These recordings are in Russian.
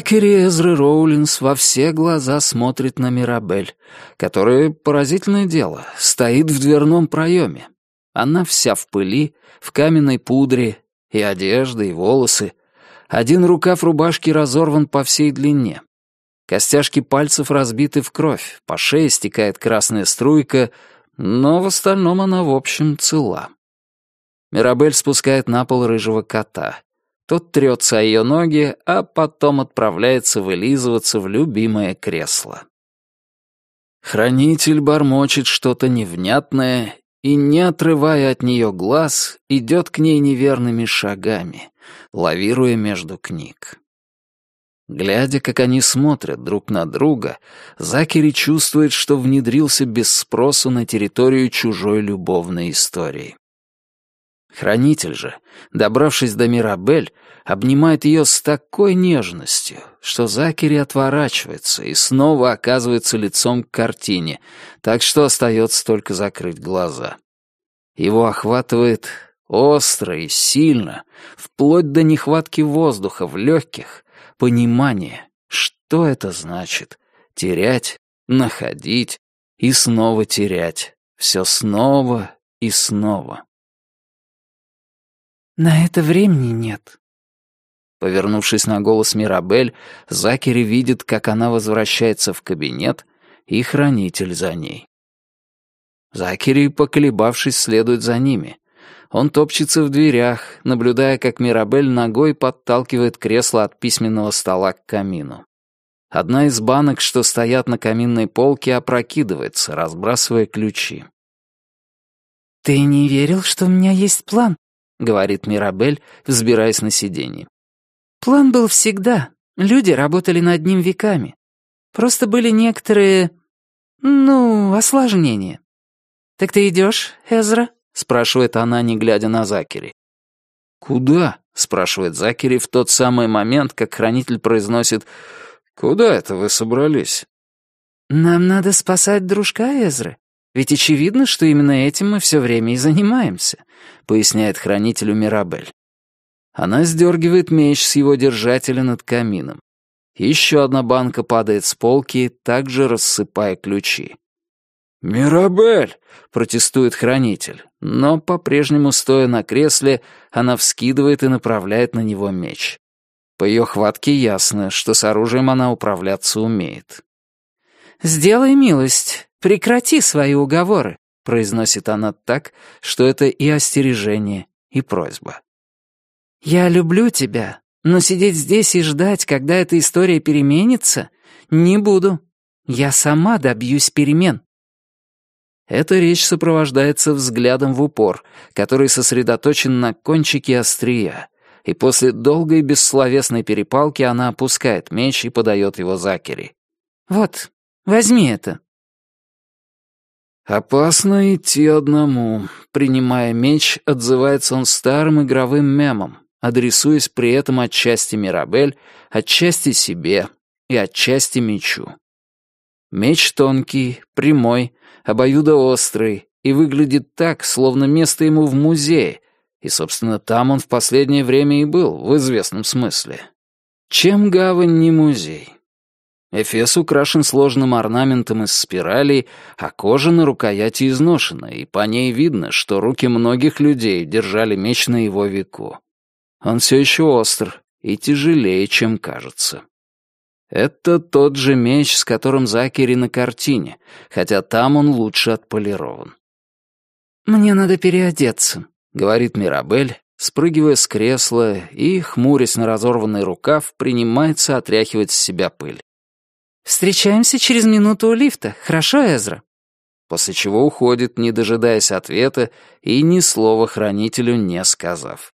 Закери Эзры Роулинс во все глаза смотрит на Мирабель, которая, поразительное дело, стоит в дверном проеме. Она вся в пыли, в каменной пудре, и одежда, и волосы. Один рукав рубашки разорван по всей длине. Костяшки пальцев разбиты в кровь, по шее стекает красная струйка, но в остальном она, в общем, цела. Мирабель спускает на пол рыжего кота. Тот трется о ее ноги, а потом отправляется вылизываться в любимое кресло. Хранитель бормочет что-то невнятное и, не отрывая от нее глаз, идет к ней неверными шагами, лавируя между книг. Глядя, как они смотрят друг на друга, Закери чувствует, что внедрился без спросу на территорию чужой любовной истории. Хранитель же, добравшись до Мирабель, обнимает ее с такой нежностью, что Закери отворачивается и снова оказывается лицом к картине, так что остается только закрыть глаза. Его охватывает остро и сильно, вплоть до нехватки воздуха в легких, понимание, что это значит — терять, находить и снова терять, все снова и снова. «На это времени нет». Повернувшись на голос Мирабель, Закери видит, как она возвращается в кабинет, и хранитель за ней. Закери, поколебавшись, следует за ними. Он топчется в дверях, наблюдая, как Мирабель ногой подталкивает кресло от письменного стола к камину. Одна из банок, что стоят на каминной полке, опрокидывается, разбрасывая ключи. «Ты не верил, что у меня есть план?» — говорит Мирабель, взбираясь на сиденье. «План был всегда. Люди работали над ним веками. Просто были некоторые... ну, осложнения. Так ты идешь, Эзра?» — спрашивает она, не глядя на Закери. «Куда?» — спрашивает Закери в тот самый момент, как хранитель произносит «Куда это вы собрались?» «Нам надо спасать дружка Эзры. Ведь очевидно, что именно этим мы все время и занимаемся», — поясняет хранителю Мирабель. Она сдергивает меч с его держателя над камином. Еще одна банка падает с полки, также рассыпая ключи. «Мирабель!» — протестует хранитель, но, по-прежнему стоя на кресле, она вскидывает и направляет на него меч. По ее хватке ясно, что с оружием она управляться умеет. «Сделай милость, прекрати свои уговоры», — произносит она так, что это и остережение, и просьба. «Я люблю тебя, но сидеть здесь и ждать, когда эта история переменится, не буду. Я сама добьюсь перемен». Эта речь сопровождается взглядом в упор, который сосредоточен на кончике острия, и после долгой бессловесной перепалки она опускает меч и подает его Закери. «Вот, возьми это». «Опасно идти одному», — принимая меч, отзывается он старым игровым мемом, адресуясь при этом отчасти Мирабель, отчасти себе и отчасти мечу. Меч тонкий, прямой, обоюдоострый и выглядит так, словно место ему в музее, и, собственно, там он в последнее время и был, в известном смысле. Чем гавань не музей? Эфес украшен сложным орнаментом из спиралей, а кожа на рукояти изношена, и по ней видно, что руки многих людей держали меч на его веку. Он все еще остр и тяжелее, чем кажется. Это тот же меч, с которым Закери на картине, хотя там он лучше отполирован. «Мне надо переодеться», — говорит Мирабель, спрыгивая с кресла и, хмурясь на разорванный рукав, принимается отряхивать с себя пыль. «Встречаемся через минуту у лифта, хорошо, Эзра?» После чего уходит, не дожидаясь ответа и ни слова хранителю не сказав.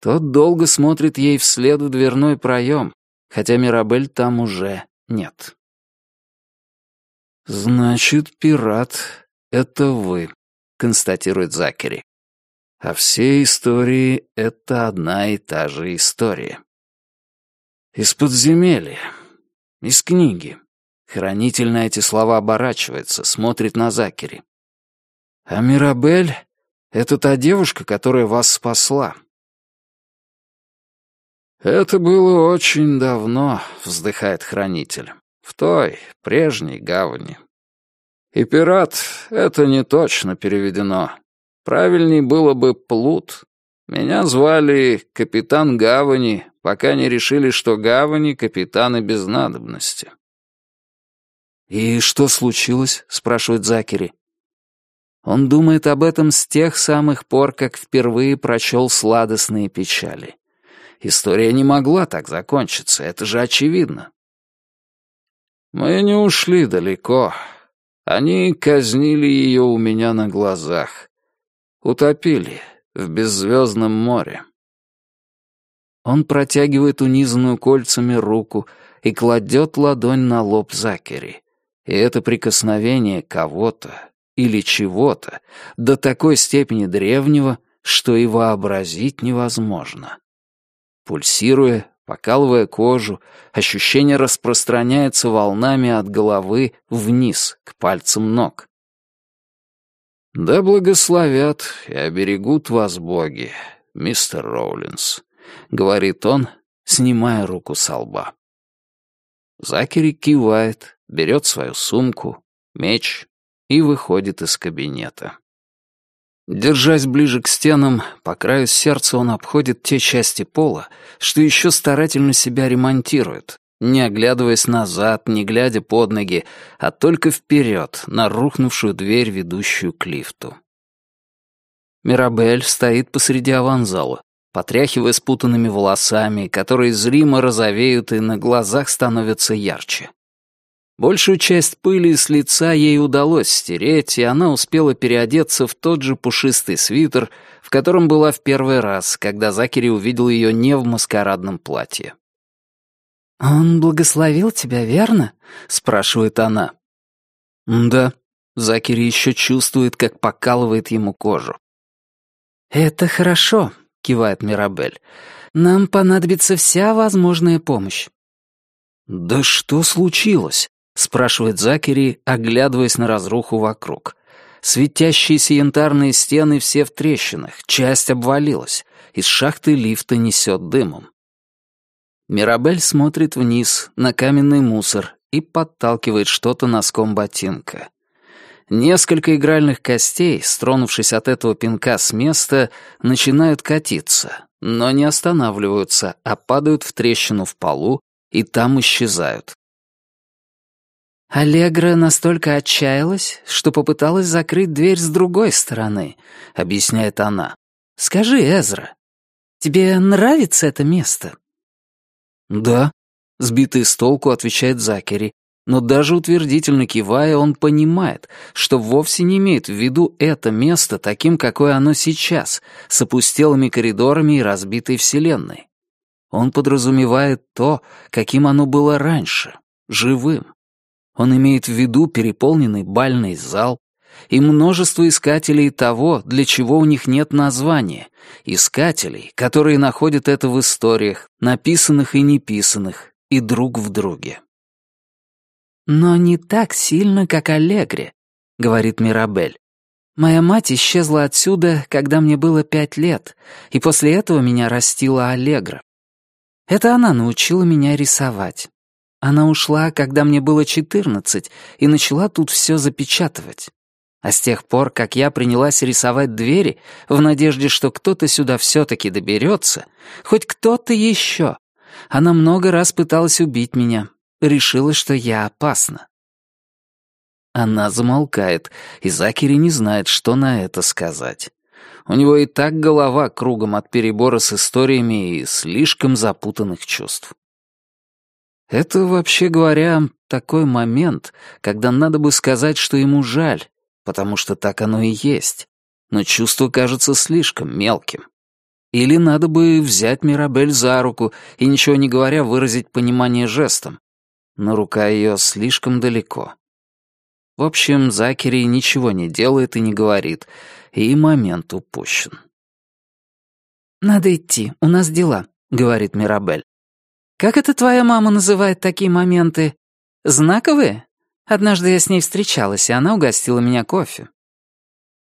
Тот долго смотрит ей вслед в дверной проем, хотя Мирабель там уже нет. «Значит, пират — это вы», — констатирует Закери. А все истории — это одна и та же история. Из подземелья, из книги. Хранитель на эти слова оборачивается, смотрит на Закери. А Мирабель — это та девушка, которая вас спасла. «Это было очень давно», — вздыхает хранитель, — «в той, прежней гавани. И пират — это не точно переведено. Правильней было бы плут. Меня звали капитан гавани, пока не решили, что гавани — капитаны без надобности». «И что случилось?» — спрашивает Закери. Он думает об этом с тех самых пор, как впервые прочел сладостные печали. История не могла так закончиться, это же очевидно. Мы не ушли далеко. Они казнили ее у меня на глазах. Утопили в беззвездном море. Он протягивает унизанную кольцами руку и кладет ладонь на лоб Закери. И это прикосновение кого-то или чего-то до такой степени древнего, что и вообразить невозможно. Пульсируя, покалывая кожу, ощущение распространяется волнами от головы вниз, к пальцам ног. «Да благословят и оберегут вас боги, мистер Роулинс», — говорит он, снимая руку со лба. Закери кивает, берет свою сумку, меч и выходит из кабинета. Держась ближе к стенам, по краю сердца он обходит те части пола, что еще старательно себя ремонтируют, не оглядываясь назад, не глядя под ноги, а только вперед, на рухнувшую дверь, ведущую к лифту. Мирабель стоит посреди аванзала, потряхивая спутанными волосами, которые зримо розовеют и на глазах становятся ярче. Большую часть пыли с лица ей удалось стереть, и она успела переодеться в тот же пушистый свитер, в котором была в первый раз, когда Закери увидел ее не в маскарадном платье. «Он благословил тебя, верно?» — спрашивает она. «Да». Закери еще чувствует, как покалывает ему кожу. «Это хорошо», — кивает Мирабель. «Нам понадобится вся возможная помощь». «Да что случилось?» — спрашивает Закери, оглядываясь на разруху вокруг. Светящиеся янтарные стены все в трещинах, часть обвалилась, из шахты лифта несет дымом. Мирабель смотрит вниз на каменный мусор и подталкивает что-то носком ботинка. Несколько игральных костей, стронувшись от этого пинка с места, начинают катиться, но не останавливаются, а падают в трещину в полу и там исчезают. «Аллегра настолько отчаялась, что попыталась закрыть дверь с другой стороны», — объясняет она. «Скажи, Эзра, тебе нравится это место?» «Да», — сбитый с толку отвечает Закери, но даже утвердительно кивая, он понимает, что вовсе не имеет в виду это место таким, какое оно сейчас, с опустелыми коридорами и разбитой вселенной. Он подразумевает то, каким оно было раньше, живым. Он имеет в виду переполненный бальный зал и множество искателей того, для чего у них нет названия, искателей, которые находят это в историях, написанных и неписанных, и друг в друге. «Но не так сильно, как Аллегри», — говорит Мирабель. «Моя мать исчезла отсюда, когда мне было пять лет, и после этого меня растила Аллегра. Это она научила меня рисовать. Она ушла, когда мне было четырнадцать, и начала тут все запечатывать. А с тех пор, как я принялась рисовать двери, в надежде, что кто-то сюда все-таки доберется, хоть кто-то еще, она много раз пыталась убить меня, решила, что я опасна. Она замолкает, и Закери не знает, что на это сказать. У него и так голова кругом от перебора с историями и слишком запутанных чувств. Это, вообще говоря, такой момент, когда надо бы сказать, что ему жаль, потому что так оно и есть. Но чувство кажется слишком мелким. Или надо бы взять Мирабель за руку и, ничего не говоря, выразить понимание жестом. Но рука ее слишком далеко. В общем, Закери ничего не делает и не говорит, и момент упущен. «Надо идти, у нас дела», — говорит Мирабель. «Как это твоя мама называет такие моменты? Знаковые? Однажды я с ней встречалась, и она угостила меня кофе».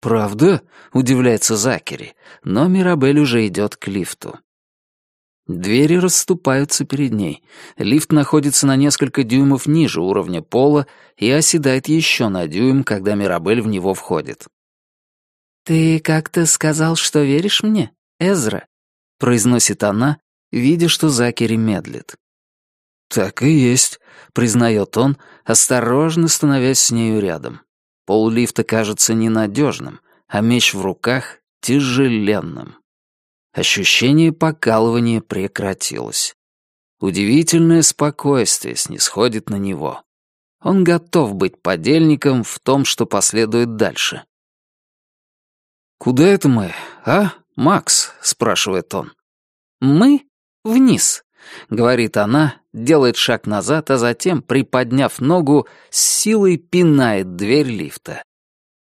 «Правда?» — удивляется Закери, но Мирабель уже идет к лифту. Двери расступаются перед ней. Лифт находится на несколько дюймов ниже уровня пола и оседает еще на дюйм, когда Мирабель в него входит. «Ты как-то сказал, что веришь мне, Эзра?» — произносит она, видя, что Закери медлит. «Так и есть», — признает он, осторожно становясь с нею рядом. Пол лифта кажется ненадежным, а меч в руках — тяжеленным. Ощущение покалывания прекратилось. Удивительное спокойствие снисходит на него. Он готов быть подельником в том, что последует дальше. «Куда это мы, а, Макс?» — спрашивает он. «Мы вниз», — говорит она, делает шаг назад, а затем, приподняв ногу, с силой пинает дверь лифта.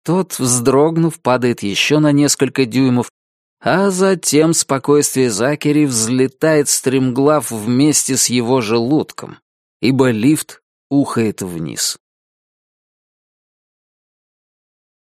Тот, вздрогнув, падает еще на несколько дюймов а затем спокойствие Закери взлетает стремглав вместе с его желудком, ибо лифт ухает вниз.